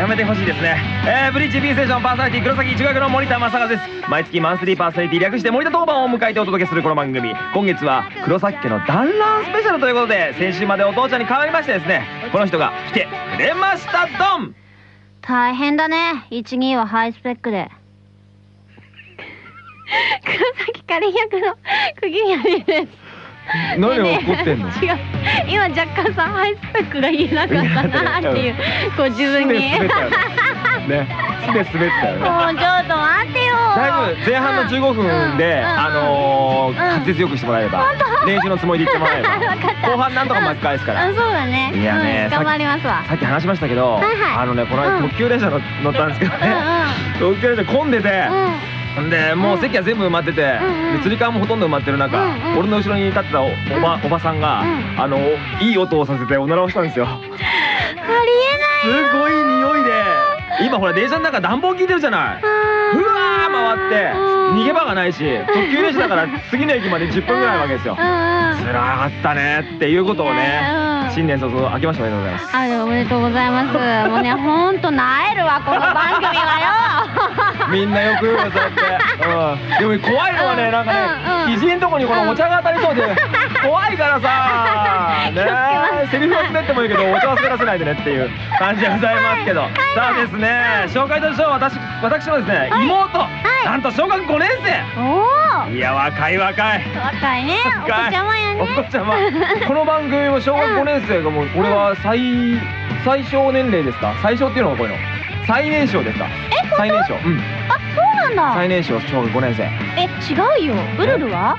やめてほしいですね。えー、ブリーチ B ステーションパーソナリティ黒崎一学の森田正和です。毎月マンスリーパーソナリティ略して森田当番を迎えてお届けするこの番組。今月は黒崎家の団らんスペシャルということで先週までお父ちゃんに代わりましてですねこの人が来てくれました。ドン！大変だね。12はハイスペックで。黒崎カレン役の釘宮です 何が起こってんの？違う。今若干さハイスペックが言えなかったなっていうこう自分に。ね。ねすで滑ったよね。もうちょっと待ってよ。だいぶ前半の15分で、うんあのーうん滑舌よくしてもらえれば練習のつもりで言ってもらえれば 後半なんとか巻き返すから。あそうだね。いやねうん頑張りますわ。さっき話しましたけど、はいはい。あのねこの間うん特急電車の乗ったんですけどね、特急電車混んでて、うんんでもう席は全部埋まってて、うんうん。でつり革もほとんど埋まってる中、うんうん。俺の後ろに立ってたおおば,、おばさんが、うん。あのいい音をさせておならをしたんですよ。ありえない。すごい匂いで。今ほら電車の中暖房効いてるじゃない。ふわー回って。逃げ場がないし特急列車だから次の駅まで10分ぐらいあるわけですよ。つらかったねっていうことをね。うん新年早々明けましておめでとうございます。あおめでとうございます。もうねほんとなえるわこの番組はよ。みんなよく言うよそうやって、うん、でも怖いのはねなんかうんうん。のとこにこのお茶が当たりそうで 怖いからさ。ねセリフは滑ってもいいけどお茶は滑らせないでねっていう感じでございますけど。はい。さあですね紹介い。たしましょう私私のですねはい。妹。い。なんと小学5年おお生いや若い若い。若いね。お子ちゃまやね。お子ちゃま。この番組も小学5年生がもうこれは最最小年齢ですか？最小っていうのがこういうの。最年少ですか？最年少。うん。あそうなんだ。最年少小学5年生。え違うよ。ウルルは？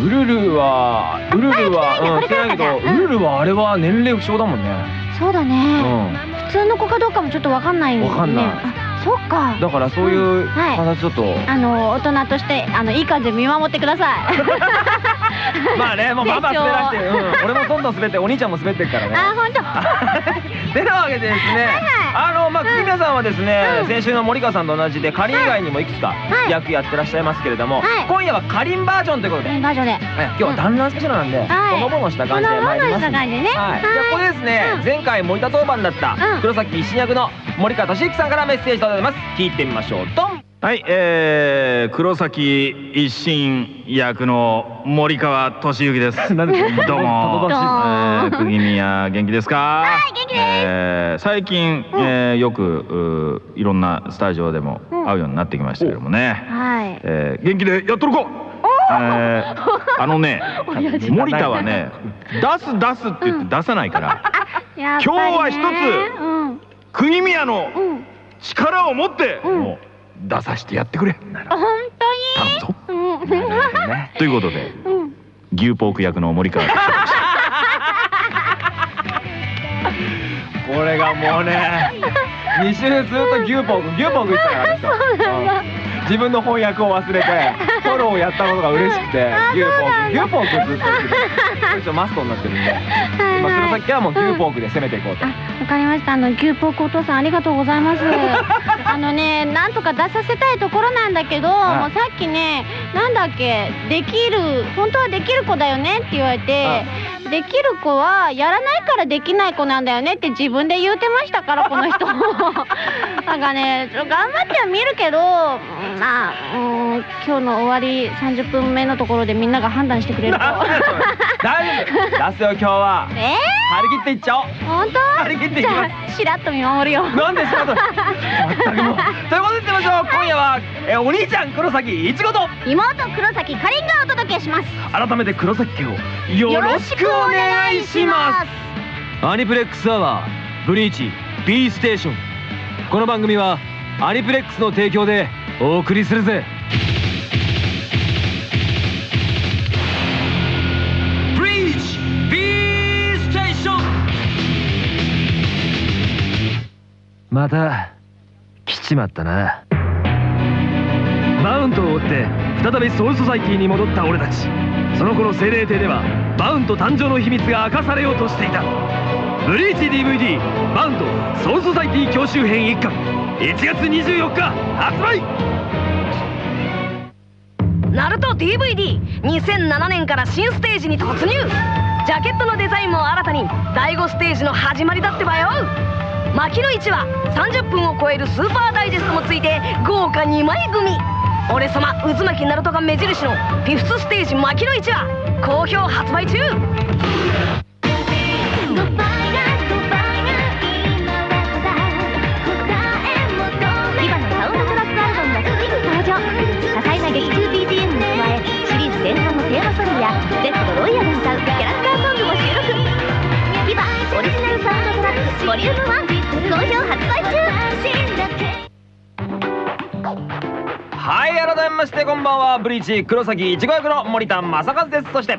ウルルはウルルはあうん来てないけどウルルはあれは年齢不詳だもんね。そうだうねん。普通の子かどうかもちょっとわかんないわかんない。あそっか。だからそういううん。はい。形ちょっと。あの大人としてあのいい感じで見守ってください。まあねもうバンバン滑らしてうん。俺もどんどん滑ってお兄ちゃんも滑ってるからね。あ本当 でですね、あのまあうん。皆さんはですね、うん。先週の森川さんと同じでかりん以外にもいくつかはい。役やってらっしゃいますけれども、はい。今夜はかりんバージョンということで、バージョンで。はい今日は団らんスペシャルなんで、はい。ほのぼのした感じで参ります。はい、はい。じゃあここでですね、うん前回森田当番だったうん。黒崎一新役の森川俊之さんからメッセージ届いてます。聞いてみましょう。ドンはい、えー、黒崎一心役の森川俊之です。どうも。えー、釘宮元気ですか？はい元気です。えー、最近、えー、よくいろんなスタジオでもうん。会うようになってきましたけどもね。はい。えー、元気でやっとるか。えー、あのね 森田はね出す出すって言って出さないから。やっぱりね。今日は一つうん。釘宮のうん。力を持って、うん。もう出させてやってくれ。本頼むぞ。当にうんね。ということでうん牛ポーク役の森川俊之でした。これがもうね2週ずっと牛ポーク牛ポーク言ってたからうなん自分の翻訳を忘れてフォローをやったことが嬉しくてあ牛ポーク牛ポークずっと言ってマストになってるんで今黒崎家はもう牛ポークで攻めていこうとあ、わかりました。あの牛ポークお父さんありがとうございます。あのね、なんとか出させたいところなんだけど、はいもうさっきね、なんだっけ、できる、本当はできる子だよねって言われて、できる子はやらないからできない子なんだよねって自分で言うてましたからこの人。なんかね、頑張っては見るけど、うんまあ、うん、今日の終わり30分目のところでみんなが判断してくれると。大丈夫。出すよ今日は。え張り切っていっちゃおう。ー、本当？張り切っていきます。しらっと見守るよ。なんでしょうと？全くもう。ということでいってみましょう今夜はえお兄ちゃん黒崎いちごと。妹黒崎かりんがお届けします。改めて黒崎家をよろしくお願いします。アニプレックスアワーブリーチ B ステーション。この番組はアニプレックスの提供でお送りするぜまた来ちまったな。マウントを追って再びソウルソサイティに戻った俺たち。その頃精霊亭ではマウント誕生の秘密が明かされようとしていた。ブリーチ DVD マウントソウルソサイティ教習編1巻。1月24日発売!ナルト DVD2007 年から新ステージに突入。ジャケットのデザインも新たに。第5ステージの始まりだってばよ。牧野市は30分を超えるスーパーダイジェストもついて豪華2枚組。俺様渦巻きナルトが目印のフィフスステージ牧野市は好評発売中。はい改めましてこんばんは。ブリーチ黒崎いちご役の森田正和です。そしては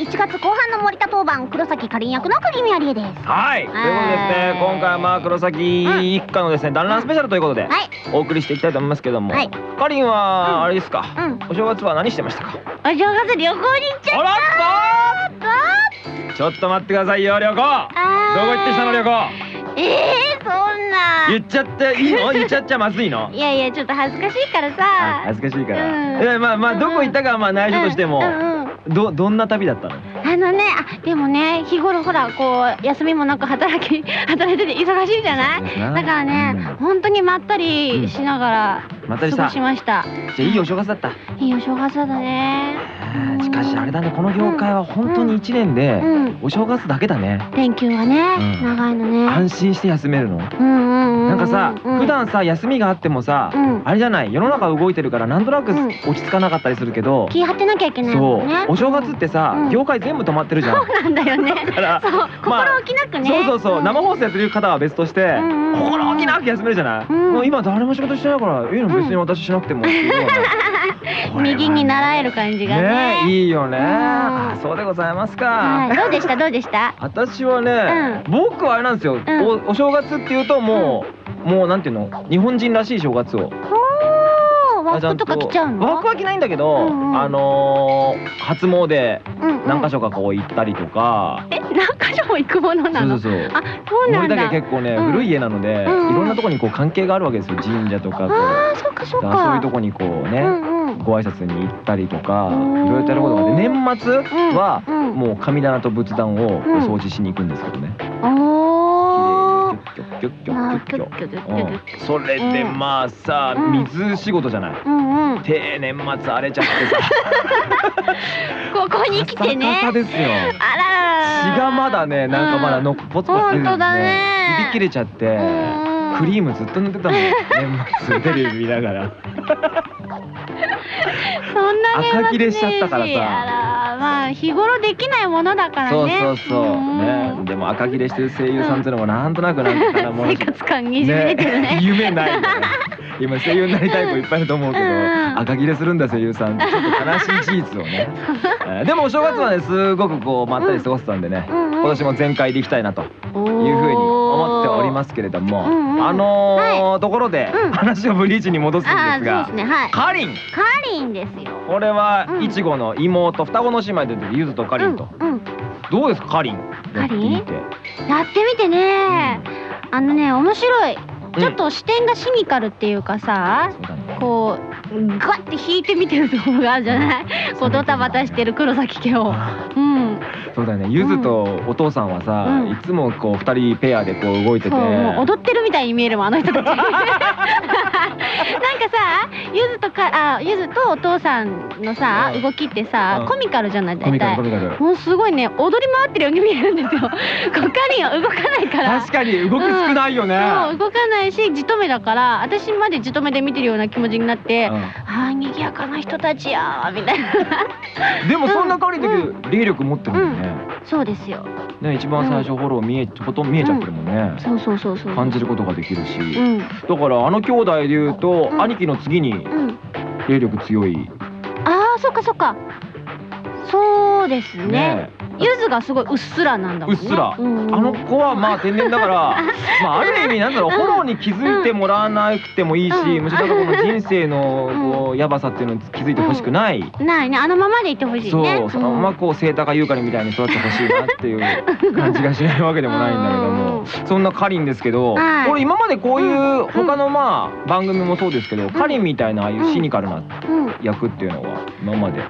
い1月後半の森田当番黒崎かりん役の栗宮理恵です。はいということでですね。今回はまあ黒崎一家のですね団らんスペシャルということではい。お送りしていきたいと思いますけどもはい。かりんはあれですか？うん。お正月は何してましたか？お正月旅行に行っちゃったちょっと。待ってくださいよ旅行。どこ行ってきたの旅行？えー、そんな言っちゃっていいの？言っちゃっちゃまずいの？いやいやちょっと恥ずかしいからあさ恥ずかしいかうん。らいやまあまあどこ行ったかはまあ内緒としてもうんうん。うんどどんな旅だったの？あのねあでもね日頃ほらこう休みもなく働き 働いてて忙しいじゃない？だからね、うん。本当にまったりしながらまったりした過ごしました、じゃあいいお正月だった。いいお正月だねしかしあれだねこの業界は本当に1年でうん。お正月だけだね。連休はね、うん。長いのね。安心して休めるの。なんかさうん普段さ休みがあってもさうん。あれじゃない世の中動いてるからなんとなくうん。落ち着かなかったりするけど気張ってなきゃいけないそう。お正月ってさうん。業界全部止まってるじゃん。そうなんだよね。だからそう。心まあ置きなくね、そうそうそう。生放放送やってる方は別として心置きなく休めるじゃない？うん。もう今誰も仕事してないからいいの別に私しなくてもっていうような右に習える感じがね。ねえいいよね。うん。あそうでございますか。はい。どうでした？どうでした？私はね、僕はあれなんですよ、ん。おお正月っていうともう、もうなんていうの？日本人らしい正月を。おー。和服とか着ちゃうの？和服は着ないんだけど、あのー初詣何箇所かこう行ったりとか、え何箇所も行くものなの？そうそうそう。あそうなん森だ田家結構ね、うん。古い家なので、いろんなとこにこう関係があるわけですよ。神社とかあーそっかそっか。そういうとこにこうね、ご挨拶に行ったりとかいうん。ろいろやることがあって年末はもう神棚と仏壇をおうん。掃除しに行くんですけどね。それでまあさうん水仕事じゃない。うんうん手年末荒れちゃってさここに来てねあら血がまだねなんかまだのポツポツ出て本当だてね指切れちゃってうんクリームずっと塗ってたもん年末テレビ見ながらそんなに赤切れしちゃったからさ。まあ日頃できないものだからそうねそうそう。ね。でも赤切れしてる声優さんっていうのもなんとなくなんかも生活感にじみ出てるね。夢ないよね。今声優になりたい子いっぱいいると思うけど うん。赤切れするんだ声優さん。ってちょっと悲しい事実をね。えーでもお正月はねすごくこうまったり過ごせたんでね。今年も全開でいきたいなというふうに思っておりますけれどもうんうん。あのーところでうん。話をブリーチに戻すんですがですね。はい。かりん。カリンですよ。これはうん。いちごの妹双子の姉妹でゆずとかりんと。うんうん。どうですかかりん？やってみて。やってみてね。あのね面白い。うん。ちょっと視点がシニカルっていうかさそうだね。こうガッて引いて見てるところがあるじゃない？こうドタバタしてる黒崎家を。うん。そうだよね。ゆずとお父さんはさ、うん。いつもこう二人ペアでこう動いてて。踊ってるみたいに見えるもんあの人たち。なんかさゆずとかあゆずとお父さんのさうん。動きってさうん。コミカルじゃない？大体。もうすごいね踊り回ってるように見えるんですよ。こうカリンは動かないから。確かに動き少ないよね、そう動かないしじとめだから私までじとめで見てるような気持ちになって、うん。ああ賑やかな人たちやーみたいな。でもそんなかりんだうけど霊力持ってるもんね、そうですよ。ね一番最初フォロー見えほとんど見えちゃってるもんね、そうそうそうそう。感じることができるし、うん。だからあの兄弟で言うと、うん。兄貴の次にうん。霊力強い。ああそっかそっかそうですね。ね。ゆずがすごいうっすらなんだもんね。うっすら。うん。うんあの子はまあ天然だから まあある意味なんだろうフォローに気づいてもらわなくてもいいし、うん。むしろなんかこの人生のこうやばさっていうのに気づいてほしくない、ないね。あのままでいてほしいそう、ねそのままこう清高優香にみたいに育ってほしいなっていう感じがしないわけでもないんだけどうん。もそんなかりんですけど、はい。これ今までこういう他のまあ番組もそうですけど、かりんみたいなああいうシニカルなうんあんま役っていうのは今まで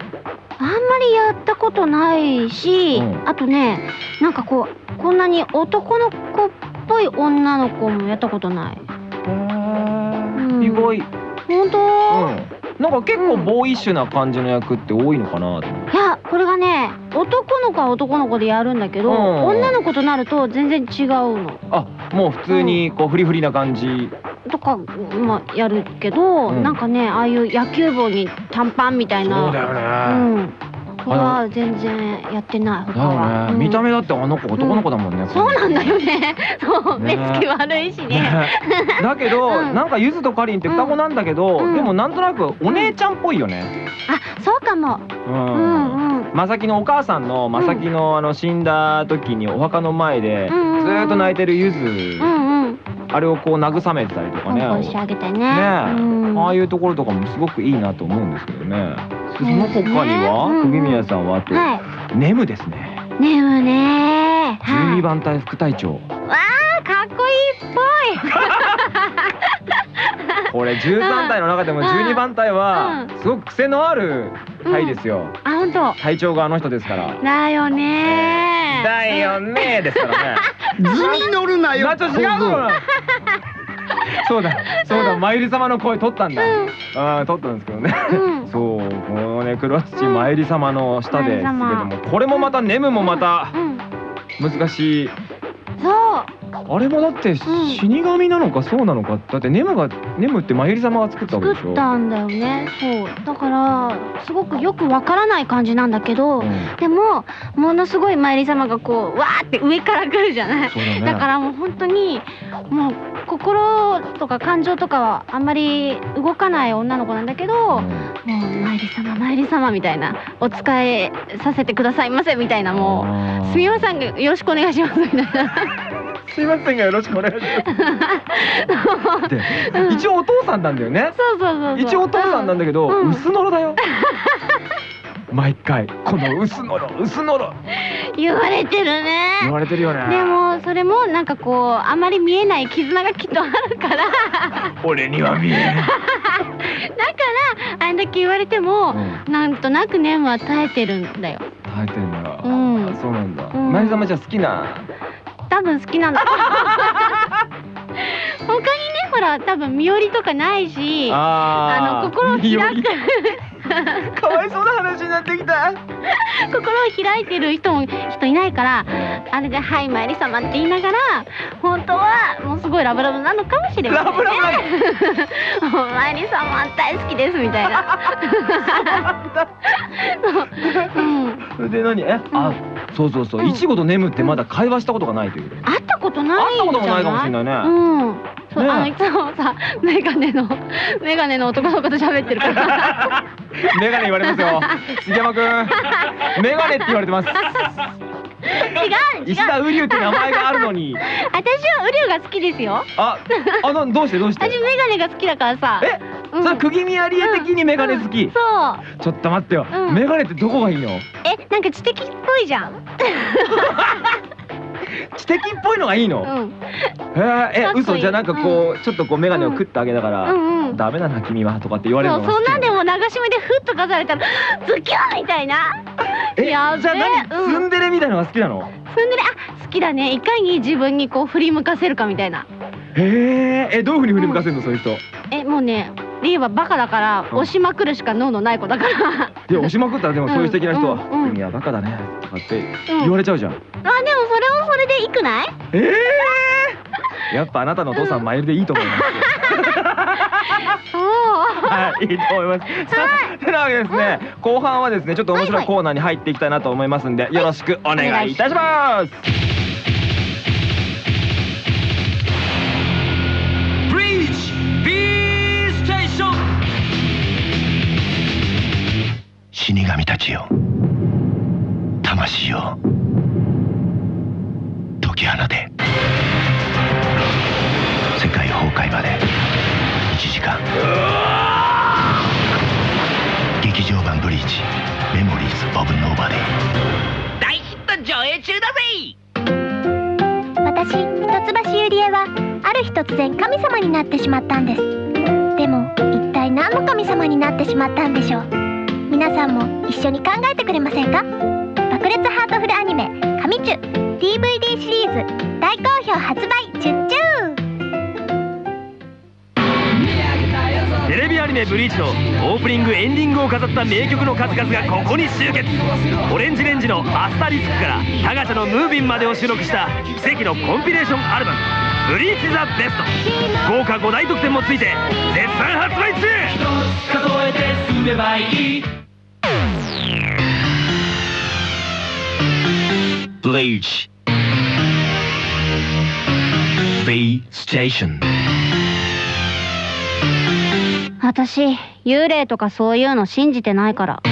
りりやったことないし、うん。あとねなんかこうこんなに男の子っぽい女の子もやったことない。ん。意外。うん。本当、なんか結構ボーイッシュな感じの役って多いのかなと思っていやこれがね男の子は男の子でやるんだけど、うん。女の子となると全然違うの。あもう普通にこうフリフリな感じ。とかまあやるけど、うん。なんかねああいう野球帽に短パンみたいな。そうだよね。うんこれは全然やってない他だは、よね。うん。見た目だってあの子男の子だもんねそうなんだよね。そう、ね目つき悪いしね。ね。だけど、うん。なんかゆずとかりんって双子なんだけど、うん。でもなんとなくお姉ちゃんっぽいよね。あそうかも。う。うんんうん。まさきのお母さんのまさきのあの死んだ時にお墓の前でずっと泣いてるゆず、うんうん。あれをこう慰めてたりとかね。ね。ね。うん。ああいうところとかもすごくいいなと思うんですけどね。でその他には、うん。うん釘宮さんはあと、はネムですね。いねむね。はい。12番隊副隊長。わあかっこいいっぽい。これ13隊の中でも12番隊はうすごく癖のある隊ですよ。あ本当。隊長があの人ですから。だよねだよねですからね。図に乗るなよ。なちょっと違うのそうだそうだまゆり様の声取ったんだ。ああ取ったんですけどね。うんそうこのね黒橋まゆり様の下ですけどもこれもまたネムもまたうん。難しい。そうあれもだって死神なのかそうなのか。だってネムがネムってまゆり様が作ったわけでしょ。作ったんだよね。そう。だからすごくよくわからない感じなんだけど、うん。でもものすごい参り様がこうわーって上から来るじゃない。ね。だからもう本当にもう心とか感情とかはあんまり動かない女の子なんだけど、うん。もう参り様参り様みたいなお使いさせてくださいませみたいなもうすみませんがよろしくお願いしますみたいなすいませんがよろしくお願いします。で一応お父さんなんだよね。そうそうそう一応お父さんなんだけど、うん薄のろだよ。毎回この薄のろ薄のろ言われてる言ねわれてるよね。でもそれもなんかこうあまり見えない絆がきっとあるからだか俺には見えない。らあんだけ言われても、うんなんとなくネムは耐えてるんだよ耐えてんだ。うんあそうなんだ。うんまゆ様じゃあ好きな。多分好きなんだ。他にねほら多分身寄りとかないしあの心を開く。かわいそうな話になってきた。心を開いてる人も人いないからあれで「はい参り様」って言いながら本当はもうすごいラブラブなのかもしれませんね。ラブラブ。もう参り様大好きですみたいな。うん。それで何？え、あそうそうそう、うんいちごとネムってまだ会話したことがないという。会ったことない会ったこともないかもしれないねうんそう、ねあのいつもさメガネのメガネの男の子と喋ってるから メガネ言われますよ。杉山くん。メガネって言われてます。違う違う石田瓜生って名前があるのに。私はウリュウが好きですよあ、あのどうしてどうして？私メガネが好きだからさえ、うん。それ釘宮理恵的にメガネ好き。そう。ちょっと待ってよ、うん。メガネってどこがいいの？えなんか知的っぽいじゃん。知的っぽいのがいいの？うん。えかっこいい。嘘？じゃあなんかこう、ちょっとこうメガネを食ってあげながら、うんうん。ダメだな君はとかって言われるそうのが好きそんなんでも流し目でふっとかされたらズキュンみたいな。えやべじゃあ何、うん。ツンデレみたいのが好きなの？そんでねあ好きだね。いかに自分にこう振り向かせるかみたいな。へええどういうふうに振り向かせるの、そういう人？えもうねリーはバカだからうん。押しまくるしか脳のない子だから。で押しまくったらでもそういう素敵な人はうん。うん。うん「君はバカだね」とかってうん。言われちゃうじゃん。あでもそれもそれでいくない？ええやっぱあなたのお父さんマイルでいいと思います。はい、いいと思います。さあ、てなわけでですね、後半はですね、ちょっと面白いコーナーに入っていきたいなと思いますんで、よろしくお願いいたします。ちよ魂よ解き放て世界崩壊まで1時間劇場版「ブリーチメモリーズ・オブ・ノーバディ」大ヒット上映中だぜ私一橋ゆりえはある日突然神様になってしまったんです。でも一体何の神様になってしまったんでしょう？皆さんも一緒に考えてくれませんか？爆裂ハートフルアニメ「神チュ」DVD シリーズ大好評発売チュッチューテレビアニメ「ブリーチ」のオープニングエンディングを飾った名曲の数々がここに集結。オレンジレンジの「アスタリスク」からタガチャの「ムービン」までを収録した奇跡のコンピレーションアルバム「ブリーチ・ザ・ベスト」豪華5大特典もついて絶賛発売中。数えて進めばいい Bleach. B Station. 私幽霊とかそういうの信じてないから。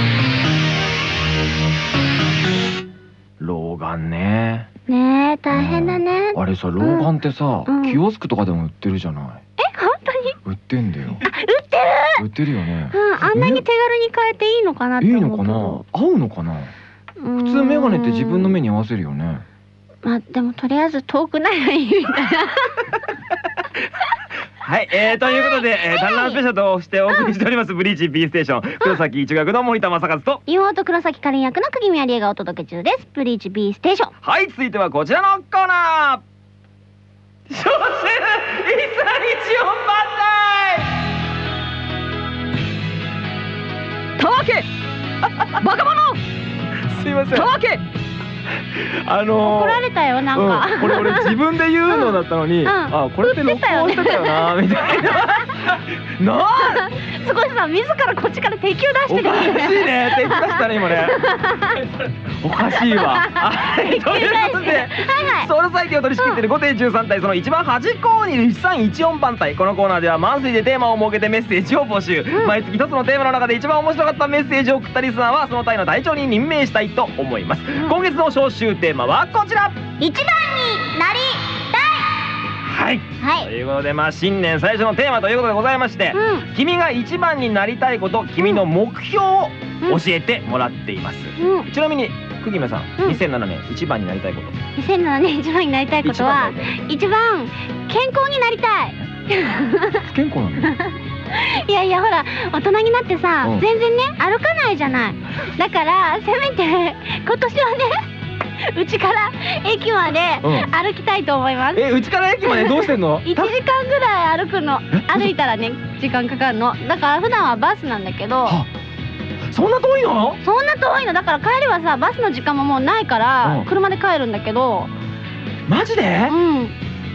眼ね。ねえ大変だね。あれさ老眼ってさ、うん。キオスクとかでも売ってるじゃない？え本当に？売ってんだよ。売ってる？売ってるよね。うんあんなに手軽に買えていいのかなっていいのかな？合うのかな？普普通メガネって自分の目に合わせるよね。まあでもとりあえず遠くないいみたいな はい、えー、ということで、えー、団らんスペシャルとしてお送りしております、ブリーチ B ステーション。黒崎一学の森田正和と妹黒崎かりん役の釘宮理恵がお届け中です。ブリーチ B ステーション。はい続いてはこちらのコーナー。招集一三一四番たわけ。バカ者。隊すいません。たわけあのー怒られたよなんか、うん、これ俺自分で言うのだったのに、うん。あこれって録音してたよなみたいな。なあ。すごいさ自らこっちから敵を出してるおかしいね。手出したね今ね。おかしいわ。はいということではいはい。ソウルサイティを取り仕切っている5点13体その一番端っこにいる1314番隊。このコーナーではマンスリーでテーマを設けてメッセージを募集、毎月一つのテーマの中で一番面白かったメッセージを送ったリスナーはその隊の隊長に任命したいと思います、今月の招集テーマはこちら。一番になりはい。たい。ということでまあ新年最初のテーマということでございまして、うん。君が一番になりたいこと君の目標を教えてもらっています、うん。ちなみに久木村さん、うん。2007年一番になりたいこと。2007年一番になりたいことは一番健康になりたい。不 健康なの いやいやほら大人になってさ、うん。全然ね歩かないじゃない。だからせめて今年はね うちから駅までうん。歩きたいと思います、えうちから駅までどうしてんの？1時間ぐらい歩くの。歩いたらね時間かかるの。だから普段はバスなんだけど。はそんな遠いの？そんな遠いの。だから帰りはさバスの時間ももうないからうん。車で帰るんだけど。マジで？うん。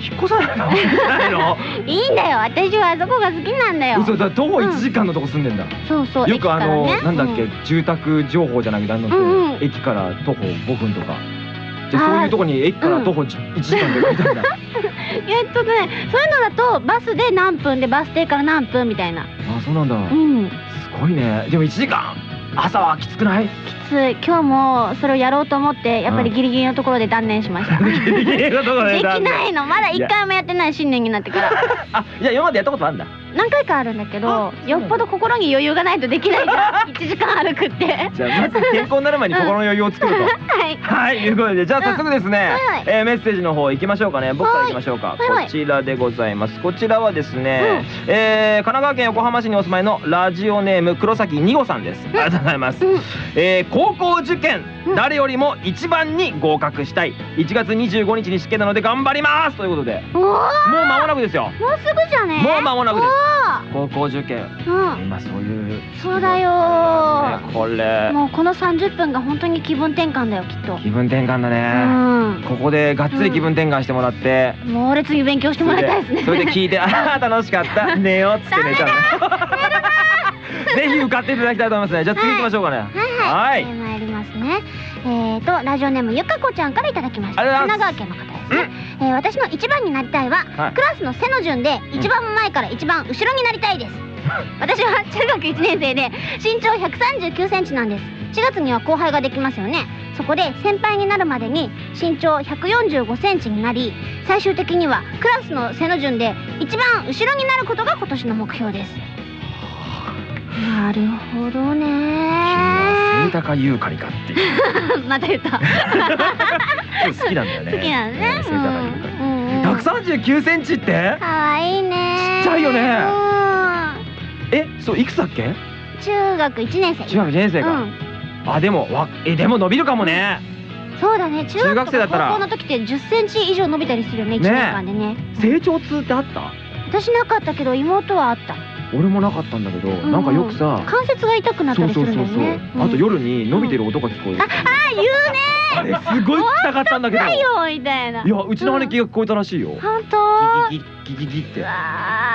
引っ越さないの？ないの？いいんだよ。私はあそこが好きなんだよ。嘘だ徒歩1時間のとこ住んでんだ、そうそう。よくあの、ね。なんだっけ、うん。住宅情報じゃなくてあの、うんうん。駅から徒歩5分とかじゃあそういうとこに駅から徒歩1時間で書い えっとねそういうのだとバスで何分でバス停から何分みたいな。あそうなんだ、うん。すごいね。でも1時間朝はきつくない？きつい。今日もそれをやろうと思ってやっぱりギリギリのところで断念しました。で ギリギリのところできないの。まだ一回もやってない新年になってから。あじゃあ今までやったことあるんだ何回かあるんだけどよっぽど心に余裕がないとできないじゃん1時間歩くって。じゃあまず健康になる前に心の余裕を作ると、はい。はい、いうことで、じゃあ早速ですね、はいはい。えーメッセージの方行きましょうかね。僕から行きましょうか。こちらでございます。こちらはですね、えー神奈川県横浜市にお住まいのラジオネーム黒崎二吾さんです。ありがとうございます。うん。えー高校受験、うん。誰よりも一番に合格したい。1月25日に試験なので頑張ります。ということで、もう間もなくですよ。もうすぐじゃねもう間もなくです。お高校受験。ーうん今そういう。そうだよねこれもうこの30分が本当に気分転換だよきっと気分転換だうね。んここでがっつり気分転換してもらって。猛烈に勉強してもらいたいですねそれで聞いて、ああ楽しかった、寝ようっつって寝ちゃうの。ぜひ受かっていただきたいと思いますね。じゃあ次行きましょうかね。はいははいい、参りますね。えーとラジオネームゆかこちゃんからいただきました。神奈川県の方ですね。えー私の一番になりたいは、はいクラスの背の順で一番前から一番後ろになりたいです。私は中学1年生で身長139センチなんです。4月には後輩ができますよね。そこで先輩になるまでに身長145センチになり、最終的にはクラスの背の順で一番後ろになることが今年の目標です。なるほど君はね清高優香にかっていう。また言った。好きなんだよね。好きなのね。清高優香。うんうんうん139センチって？かわいいね。ちっちゃいよねうんえ、そういくつだっけ？中学1年生中学1年生か、うんあでもわえでも伸びるかもねそうだね中中学生だったら高校の時って1 0センチ以上伸びたりするよね1年間でね成長痛ってあった？私なかったけど妹はあった俺もなかったんだけど、んなんかよくさ関節が痛くなったりするそうんそうそう、だよねあと夜に伸びてる音が聞こえる、あ言うねあれすごい聞きたかったんだけど。ないよみたいな。いやうちの姉貴が聞こえたらしいよ、本当？ギギギギギギって。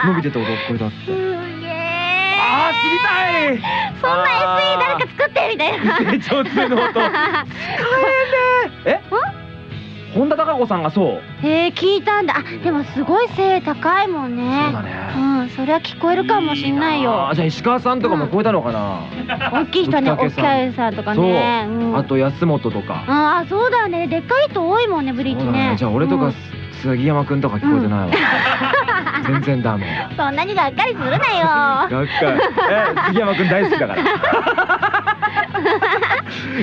伸びてた音が聞こえたって。すげえあー知りたい。そんな SE 誰か作ってみたいな。成長痛の音。え本田貴子さんがそう。えー、聞いたんだ。あでもすごい背高いもんね。そうだね。うんそりゃ聞こえるかもしんないよ。あーじゃあ石川さんとかも超えたのかな、大きい人ね大ぶっかけさん。きいさんとかね。う。ん。あと安本とか、ああそうだね。でっかい人多いもんねブリーチそうだね。じゃあ俺とかうん。杉山くんとか聞こえてないわ、全然ダメ。そんなにがっかりするなよ。がっかり。え杉山くん大好きだから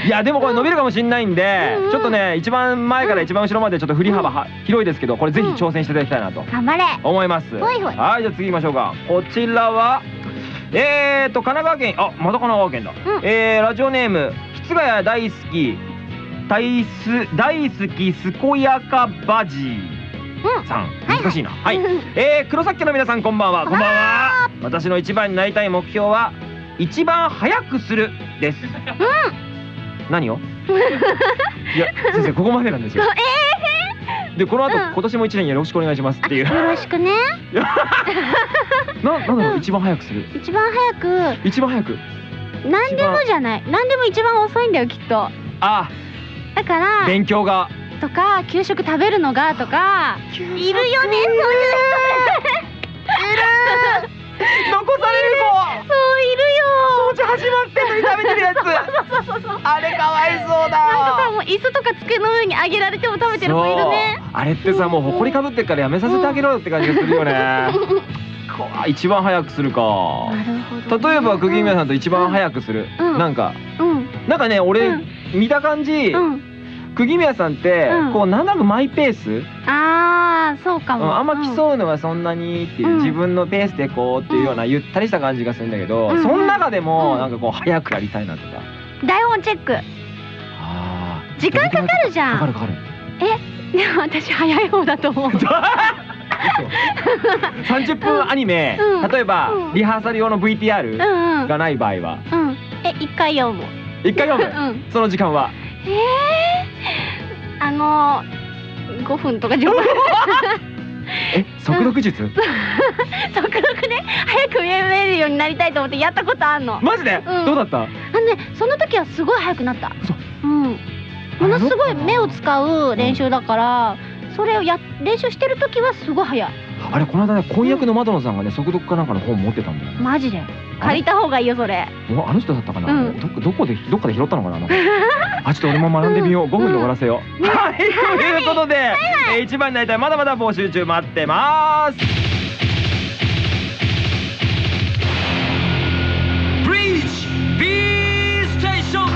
いやでもこれ伸びるかもしんないんで、うん。うんちょっとね一番前から一番後ろまでちょっと振り幅は広いですけどこれぜひ挑戦していただきたいなと頑張れ。思います、はいじゃあ次行きましょうか。こちらはえーと神奈川県あまた神奈川県だ、うん。えーラジオネーム室ヶ谷大好き大す大好き健やかバジー。さん、はい難しいな。はい、うん。えー、黒崎家の皆さんこんばんは。こんばんは。私の一番になりたい目標は一番早くするです何を？いや先生ここまでなんですよ。でこの後、うん。今年も一年よろしくお願いしますっていう。よろしくね。ななんだろう、うん。一番早くする？一番早く。一番早く？何でもじゃない。何でも一番遅いんだよきっと。あ。だから勉強が。とか給食食べるのがとか。いるよねそういう 残される人そういるよ子掃除始まってんのに食べてるやつ。あれかわいそうなんかさだもう椅子とか机の上にあげられても食べてる子いるね。あれってさもう埃かぶってっからやめさせてあげろよって感じがするよね。こわ一番早くするか。なるほどね。例えば釘宮さんと一番早くする、うん。なんかうんなんかね俺、うん。見た感じ、うん釘宮さんって、うん。こうなんとなくマイペース、ああそうかも、うんあんまう競うのはそんなにっていう、うん。自分のペースでこうっていうようなゆったりした感じがするんだけど、うんその中でもうん。なんかこう早くやりたいなとか、台本チェック。時間かかるじゃん。かかるかかる。でも私早い方だと思う。30 分アニメ、うん。例えば、うん。リハーサル用のう VTR がない場合は。うん。え一回読む。一回読む、うん。その時間は。ええあの5分とか10分。え速読術、速読で早く読めるようになりたいと思ってやったことあんの。あマジで、うん。どうだった？のねその時はすごい早くなった。嘘。うん。ものすごい目を使う練習だからそれをや練習してる時はすごい早い。あれこの間ね婚約の窓野さんがね速読かなんかの本持ってたんだよマジで借りた方がいいよそれ。もうあの人だったかな、うん。どどこでどっかで拾ったのかな？あちょっと俺も学んでみよう、5分で終わらせよう、はいということで、えー一番になりたいまだまだ募集中待ってます。ブリーチ B ステーション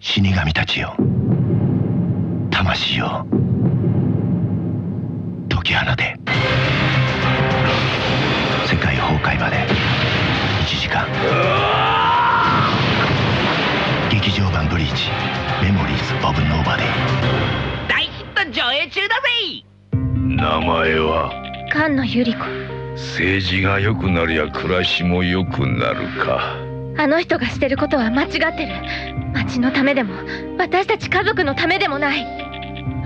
死神たちよ。魂よ。解き放て界崩壊まで。1時間。劇場版ブリーチ。メモリーズ・オブ・ノーバディ。大ヒット上映中だぜ名前は？菅野由里子。政治が良くなりゃ暮らしも良くなるか。あの人がしてることは間違ってる。町のためでも私たち家族のためでもない。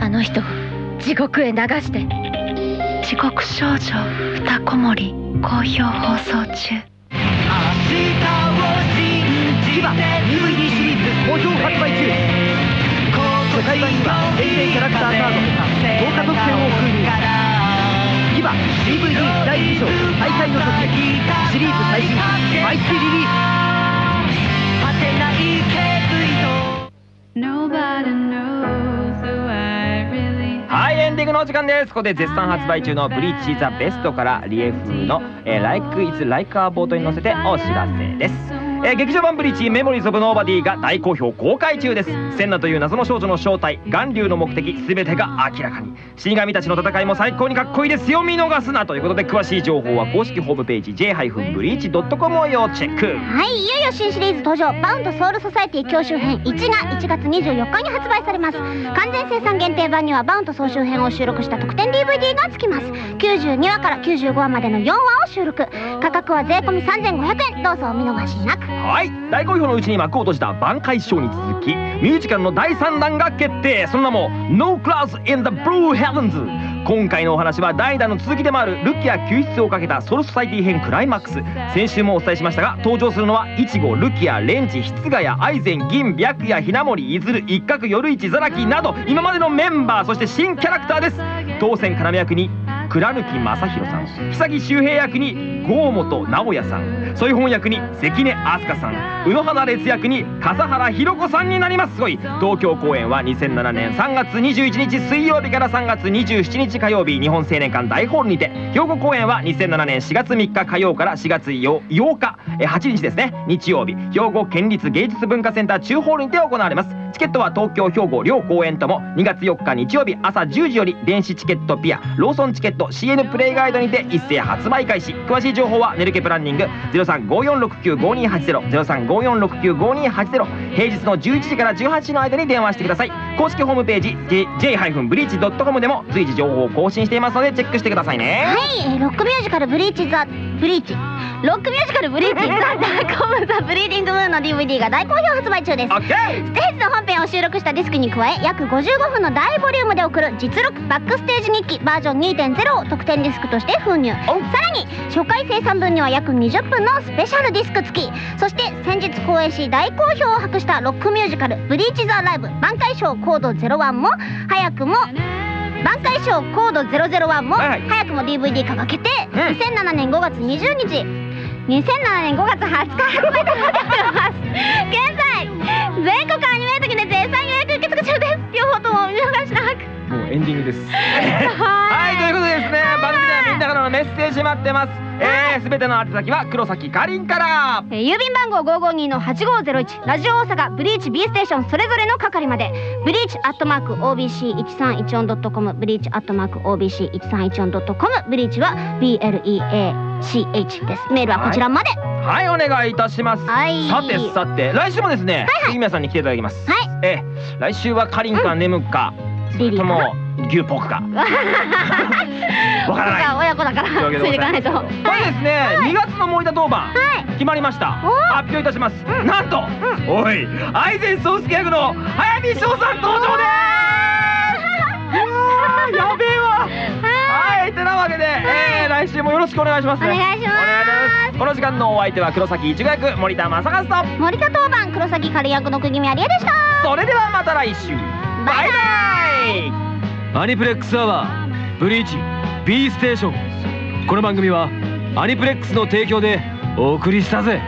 あの人を地獄へ流して地獄少女二子守好評放送中。今 DVD シリーズ好評発売中。初回版には限定キャラクターカード豪華特典を封入今 DVD 第2章大会の時。シリーズ最新毎月リリース。Nobody knows ディングのお時間です。ここで絶賛発売中の「ブリーチ・ザ・ベスト」からリエ風の「えー Like It's Like a Boat」に乗せてお知らせです。えー劇場版ブリーチメモリーズ・オブ・ノーバディが大好評公開中です。センナという謎の少女の正体巌流の目的全てが明らかに。死神たちの戦いも最高にかっこいいです。よ見逃すなということで詳しい情報は公式ホームページ j-breach.com を要チェック。はいいよいよ新シリーズ登場バウンドソウルソサエティ教習編。1が1月24日に発売されます。完全生産限定版にはバウンド総集編を収録した特典 DVD が付きます。92話から95話までの4話を収録。価格は税込み3500円。どうぞお見逃しなくはい。大好評のうちに幕を閉じた挽回ショーに続きミュージカルの第3弾が決定。その名も No Clouds in the Blue Heavens 今回のお話は代打の続きでもあるルキア救出をかけたソルソサイティ編クライマックス。先週もお伝えしましたが登場するのはイチゴルキアレンジ室ヶ谷アイゼン銀白夜ひなもりいずる一角夜市ザラキなど今までのメンバーそして新キャラクターです。当選要役に倉貫正宏さん久木周平役に郷本直也さんソイホン役に関根飛鳥さん宇野花烈役に笠原弘子さんになります。すごい。東京公演は2007年3月21日水曜日から3月27日火曜日日本青年館大ホールにて。兵庫公演は2007年4月3日火曜から4月 8, 8日え8日ですね。日曜日兵庫県立芸術文化センター中ホールにて行われます。チケットは東京兵庫両公演とも2月4日日曜日朝10時より電子チケットピアローソンチケット CN プレイガイドにて一斉発売開始。詳しい情報はネルケプランニング0354695280 0354695280平日の11時から18時の間に電話してください。公式ホームページ j-bleach.com でも随時情報を更新していますのでチェックしてくださいね。はい、えーロックミュージカルブリーチザブリーチ。ロックミュージカルブリーチ The Dark of The Bleeding Moon の DVD が大好評発売中です。ステージの本編を収録したディスクに加え約55分の大ボリュームで送る実録バックステージ日記バージョン2.0を特典ディスクとして封入。さらに初回生産分には約20分のスペシャルディスク付き。そして先日公演し大好評を博したロックミュージカル「ブリーチ・ザ・ライブ。挽回賞コード01」も早くも挽回賞コード001も早くも DVD 化が決定、うん。2007年5月20日2007年5月20日発売となっております現在全国アニメートで絶賛予約受付中です両方ともお見逃しなくもうエンディングですはいということでですねはいんなからのメッセージ待ってます。えー、すべての宛先は黒崎かりんから。えー郵便番号552の8501ラジオ大阪ブリーチ B ステーションそれぞれの係まで。ブリーチアットマーク OBC1314.com ブリーチアットマーク OBC1314.com ブリーチは BLEACH です。メールはこちらまで。はいお願いいたします。はい。さてさて来週もですねはい杉宮さんに来ていただきます。はい。えー来週はかりんかネムかそれとも牛ポークか。わからない。親子だから。ついていかないと。これですね2月の森田当番。はい。決まりました。お発表いたします。なんとおい愛禅宗介役の早見翔さん登場でー。すやべえわ。はい。てなわけで、えー、来週もよろしくお願いしますね。お願いします。この時間のお相手は黒崎一護役森田正和と。森田当番黒崎カリ役の釘宮理恵でした。それではまた来週バイバイ。アニプレックスアワーブリーチ B ステーション。この番組はアニプレックスの提供でお送りしたぜ。